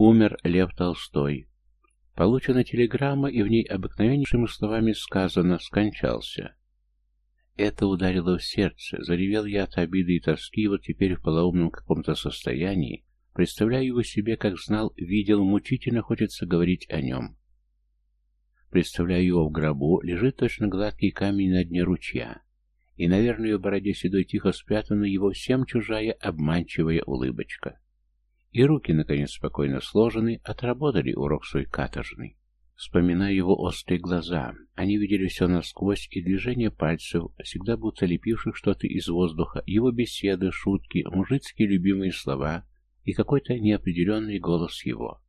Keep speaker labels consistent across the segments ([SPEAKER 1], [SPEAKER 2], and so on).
[SPEAKER 1] Умер Лев Толстой. Получена телеграмма, и в ней обыкновеннейшими словами сказано «скончался». Это ударило в сердце, заревел я от обиды и тоски, вот теперь в полоумном каком-то состоянии, представляю его себе, как знал, видел, мучительно хочется говорить о нем. Представляю его в гробу, лежит точно гладкий камень на дне ручья, и, наверное, в бороде седой тихо спрятана его всем чужая обманчивая улыбочка. И руки, наконец, спокойно сложены, отработали урок свой каторжный. Вспоминаю его острые глаза. Они видели все насквозь, и движение пальцев, всегда будто лепивших что-то из воздуха, его беседы, шутки, мужицкие любимые слова и какой-то неопределенный голос его.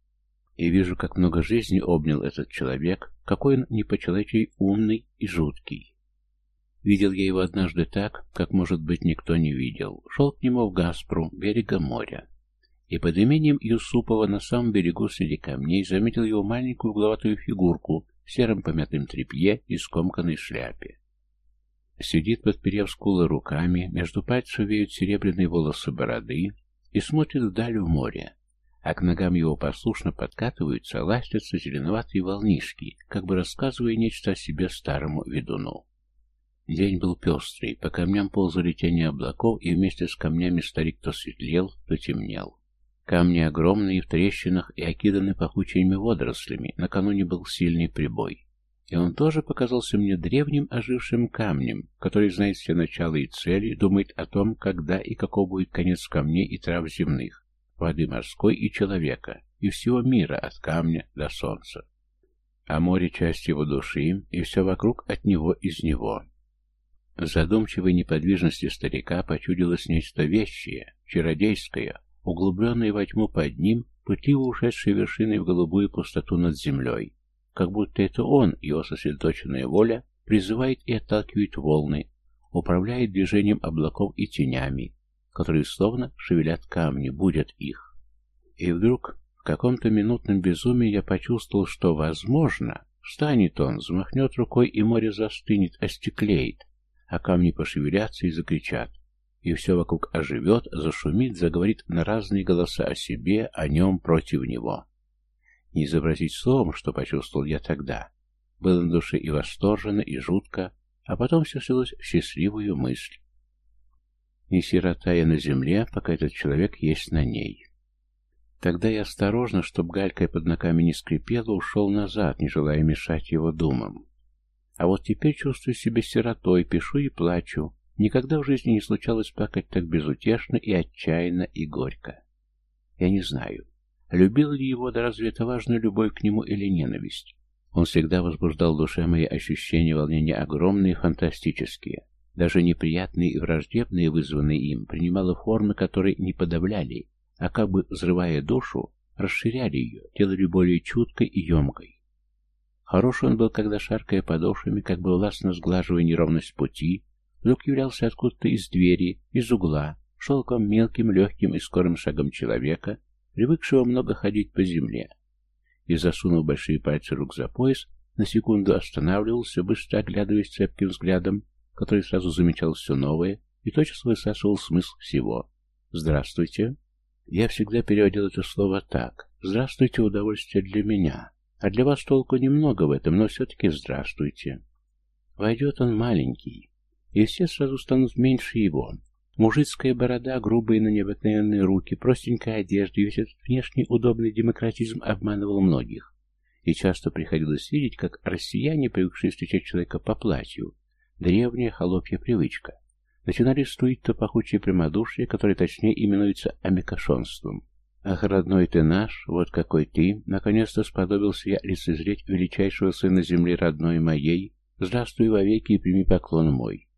[SPEAKER 1] И вижу, как много жизни обнял этот человек, какой он не по-человечески умный и жуткий. Видел я его однажды так, как, может быть, никто не видел. Шел к нему в Гаспру, берега моря и под именем Юсупова на самом берегу среди камней заметил его маленькую угловатую фигурку в сером помятом тряпье и скомканной шляпе. Сидит, подперев скулы руками, между пальцев веют серебряные волосы бороды и смотрит вдаль в море, а к ногам его послушно подкатываются, ластятся зеленоватые волнишки, как бы рассказывая нечто о себе старому ведуну. День был пестрый, по камням ползали тени облаков, и вместе с камнями старик то светлел, то темнел. Камни огромные, в трещинах и окиданы пахучими водорослями. Накануне был сильный прибой. И он тоже показался мне древним ожившим камнем, который знает все начала и цели, думает о том, когда и каков будет конец камней и трав земных, воды морской и человека, и всего мира от камня до солнца. А море — часть его души, и все вокруг от него из него. В задумчивой неподвижности старика почудилось нечто вещее, чародейское, углубленный во тьму под ним, пытливо ушедший вершиной в голубую пустоту над землей, как будто это он, его сосредоточенная воля, призывает и отталкивает волны, управляет движением облаков и тенями, которые словно шевелят камни, будят их. И вдруг, в каком-то минутном безумии я почувствовал, что, возможно, встанет он, взмахнет рукой, и море застынет, остеклеет, а камни пошевелятся и закричат и все вокруг оживет, зашумит, заговорит на разные голоса о себе, о нем, против него. Не изобразить словом, что почувствовал я тогда. Было на душе и восторженно, и жутко, а потом все слилось в счастливую мысль. Не сирота я на земле, пока этот человек есть на ней. Тогда я осторожно, чтоб галькой под ногами не скрипела, ушел назад, не желая мешать его думам. А вот теперь чувствую себя сиротой, пишу и плачу, Никогда в жизни не случалось плакать так безутешно и отчаянно и горько. Я не знаю, любил ли его, да разве это важная любовь к нему или ненависть. Он всегда возбуждал в душе мои ощущения волнения огромные, фантастические. Даже неприятные и враждебные, вызванные им, принимало формы, которые не подавляли, а как бы взрывая душу, расширяли ее, делали более чуткой и емкой. Хороший он был, когда, шаркая подошвами, как бы властно сглаживая неровность пути, вдруг являлся откуда-то из двери, из угла, шелком мелким, легким и скорым шагом человека, привыкшего много ходить по земле. И, засунув большие пальцы рук за пояс, на секунду останавливался, быстро оглядываясь цепким взглядом, который сразу замечал все новое и тотчас высасывал смысл всего. «Здравствуйте». Я всегда переводил это слово так. «Здравствуйте, удовольствие для меня». А для вас толку немного в этом, но все-таки здравствуйте. Войдет он маленький, и все сразу станут меньше его. Мужицкая борода, грубые, но необыкновенные руки, простенькая одежда и весь этот внешний удобный демократизм обманывал многих. И часто приходилось видеть, как россияне, привыкшие встречать человека по платью, древняя холопья привычка, начинали строить то пахучее прямодушие, которое точнее именуется амикошонством. «Ах, родной ты наш, вот какой ты!» Наконец-то сподобился я лицезреть величайшего сына земли родной моей. Здравствуй вовеки и прими поклон мой.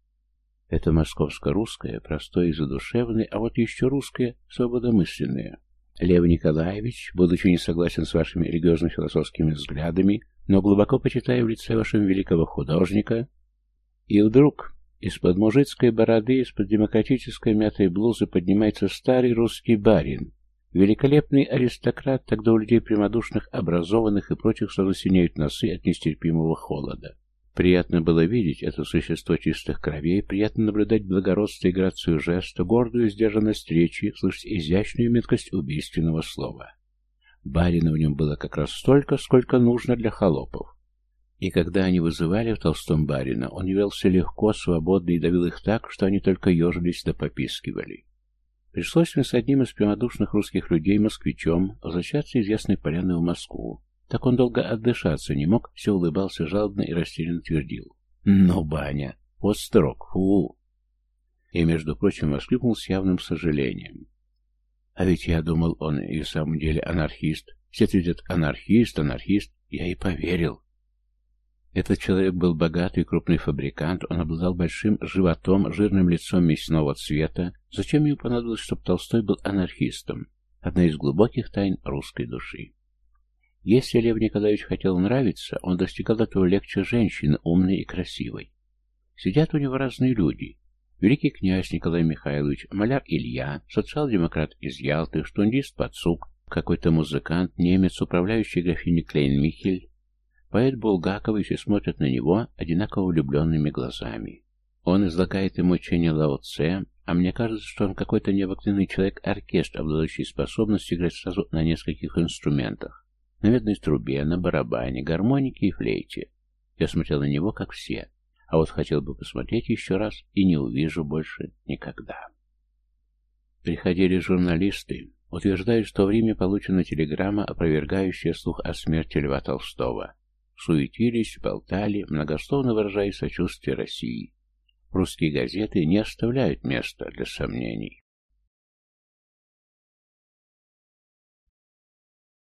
[SPEAKER 1] Это московско-русское, простое и задушевное, а вот еще русское, свободомысленное. Лев Николаевич, будучи не согласен с вашими религиозно-философскими взглядами, но глубоко почитая в лице вашего великого художника, и вдруг из-под мужицкой бороды, из-под демократической мятой блузы поднимается старый русский барин, великолепный аристократ, тогда у людей прямодушных, образованных и прочих сразу синеют носы от нестерпимого холода. Приятно было видеть это существо чистых кровей, приятно наблюдать благородство и грацию жеста, гордую сдержанность речи, слышать изящную меткость убийственного слова. Барина в нем было как раз столько, сколько нужно для холопов. И когда они вызывали в Толстом барина, он велся легко, свободно и давил их так, что они только ежились да попискивали. Пришлось мне с одним из прямодушных русских людей, москвичом, возвращаться из Ясной Поляны в Москву. Так он долго отдышаться не мог, все улыбался жалобно и растерянно твердил. «Ну, баня! Вот строк! Фу!» И, между прочим, воскликнул с явным сожалением. «А ведь я думал, он и в самом деле анархист. Все твердят «анархист, анархист». Я и поверил. Этот человек был богатый, крупный фабрикант, он обладал большим животом, жирным лицом мясного цвета. Зачем ему понадобилось, чтобы Толстой был анархистом? Одна из глубоких тайн русской души. Если Лев Николаевич хотел нравиться, он достигал этого легче женщины, умной и красивой. Сидят у него разные люди. Великий князь Николай Михайлович, маляр Илья, социал-демократ из Ялты, штундист Пацук, какой-то музыкант, немец, управляющий графиней Клейн-Михель, Поэт Булгаков и все смотрят на него одинаково влюбленными глазами. Он излагает ему учение Лао Цэ, а мне кажется, что он какой-то необыкновенный человек-оркестр, обладающий способностью играть сразу на нескольких инструментах. На медной трубе, на барабане, гармонике и флейте. Я смотрел на него, как все. А вот хотел бы посмотреть еще раз и не увижу больше никогда. Приходили журналисты, утверждают, что в Риме получена телеграмма, опровергающая слух о смерти Льва Толстого суетились, болтали, многословно выражая сочувствие России. Русские газеты не оставляют места для сомнений.